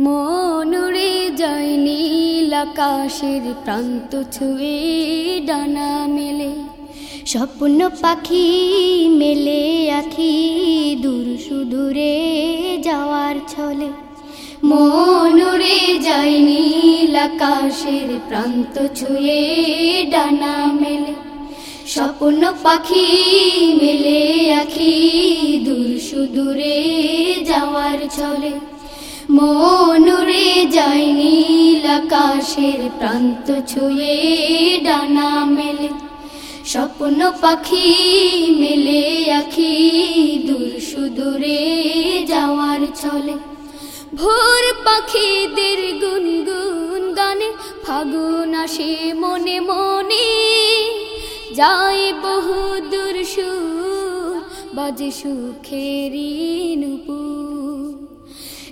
মনুরে যায় নীল আকাশের প্রান্ত ছুঁয়ে ডানা মেলে। স্বপ্ন পাখি মেলে আখি, দূর সুদূরে যাওয়ার ছলে। মনুরে যায় নীল আকাশের প্রান্ত ছুঁয়ে ডানা মেলে। স্বপ্ন পাখি মেলে আখি, দূর সুদূরে যাওয়ার ছলে। মনুরে যায় নীল আকাশের প্রান্ত ছুঁয়ে ডানা মেলে। স্বপ্ন পাখি মেলে আখি, দূর সুদূরে যাওয়ার ছলে। ভোর পাখিদের গুনগুন গানে, ফাগুন আসে মনে মনে। যায় বহু দূর সুর, বাজে সুখেরি নুপুর।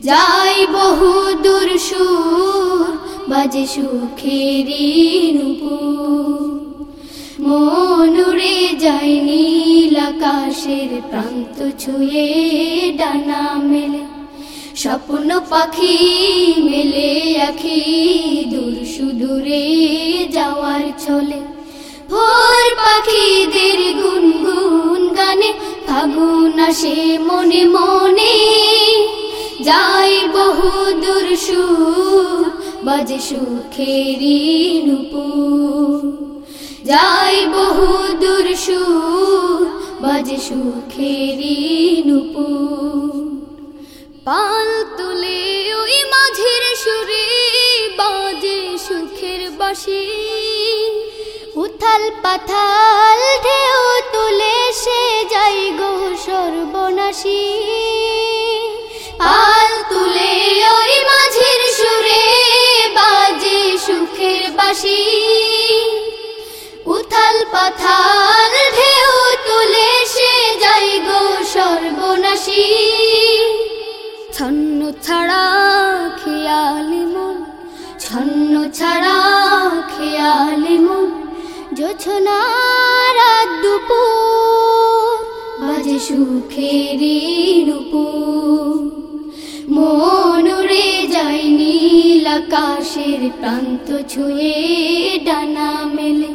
যাই বহু দূর সুর, বাজে সুখেরি মনুরে যাই নীল আকাশের প্রান্ত ছুঁয়ে ডানা মেলে। স্বপ্ন পাখি মেলে আখি দূর সুদূরে যাওয়ার চলে ভোর পাখিদের গুনগুন গানে, ফাগুন আসে মনে মনে। যাই বহু দূর সুর, বাজে সুখেরি নুপুর। যাই বহু দূর বাজে সুখেরি নুপুর। পাল তুলে ওই মাঝের সুরে, বাজে সুখের বাসি। উথাল পাথাল ঢেউ তুলে সে যাই গো সর্বনাশী। পাল তুলে ওই মাঝের সুরে বাজে সুখের বাসি উথাল পাথাল ঢেউ তুলে সে যাই গো সর্বনাশী। ছন্ন ছাড়া খেয়ালি মন, ছন্ন ছাড়া খেয়ালি মন। জোছনা দুপুর, বাজে সুখেরি নুপুর মনুরে যাই নীল আকাশের প্রান্ত ছুঁয়ে ডানা মেলে।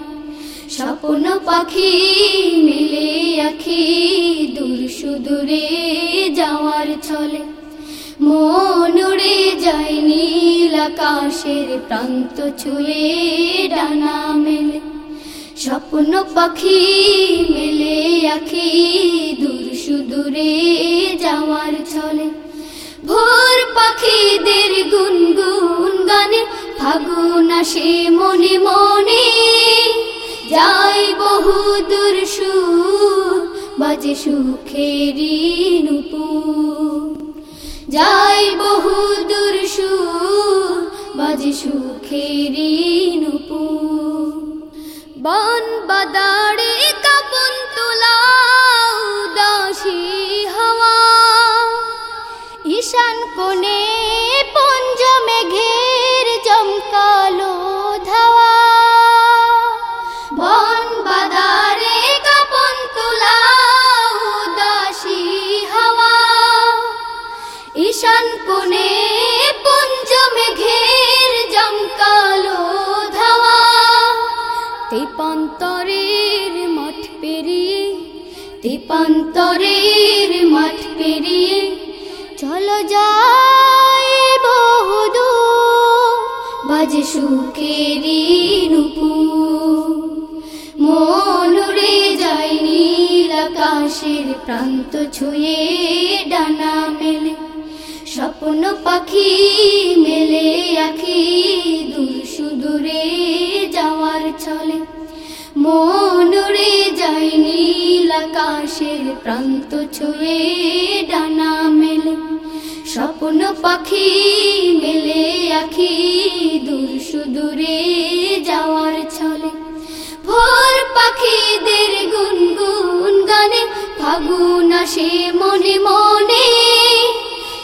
স্বপ্ন পাখি মেলে আখি দূর সুদূরে যাওয়ার ছলে। মনুরে যাই নীল আকাশের প্রান্ত ছুঁয়ে ডানা মেলে। স্বপ্ন পাখি মেলে আখি দূর সুদূরে যাওয়ার ছলে। ভোর পাখিদের গুনগুন গানে, ফাগুন আসে মনে মনে। যাই বহু দূর বাজে সুখেরি নুপুর। যাই বহু দূর বাজে সুখেরি বন বাদাড়ে ঈশান কোণে পঞ্জ মেঘের জমকালো ধাওয়া উদাসী হাওয়া। কোণে মেঘের জমকালো ধাওয়া। মাঠ পেরিয়ে চলো যাই বহুদূর। বাজে সুখেরি নুপুর মনুরে যাই নীল আকাশের প্রান্ত ছুঁয়ে ডানা মেলে। স্বপ্ন পাখি মেলে আখি দূর সুদূরে যাওয়ার ছলে। মনুরে যাই নীল আকাশের প্রান্ত ছুঁয়ে ডানা মেলে। স্বপ্ন পাখি মেলে আখি দূর সুদূরে যাওয়ার ছলে। ভোর পাখিদের গুনগুন গানে, ফাগুন আসে মনে মনে।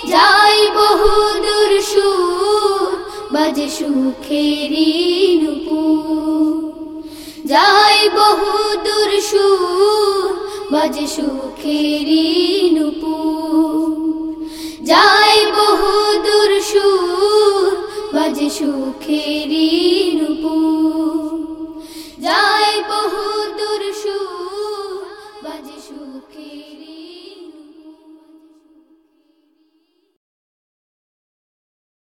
যাই বহু দূর সুর, বাজে সুখেরি যাই বহু দূর সুর, বাজে সুখেরি নুপুর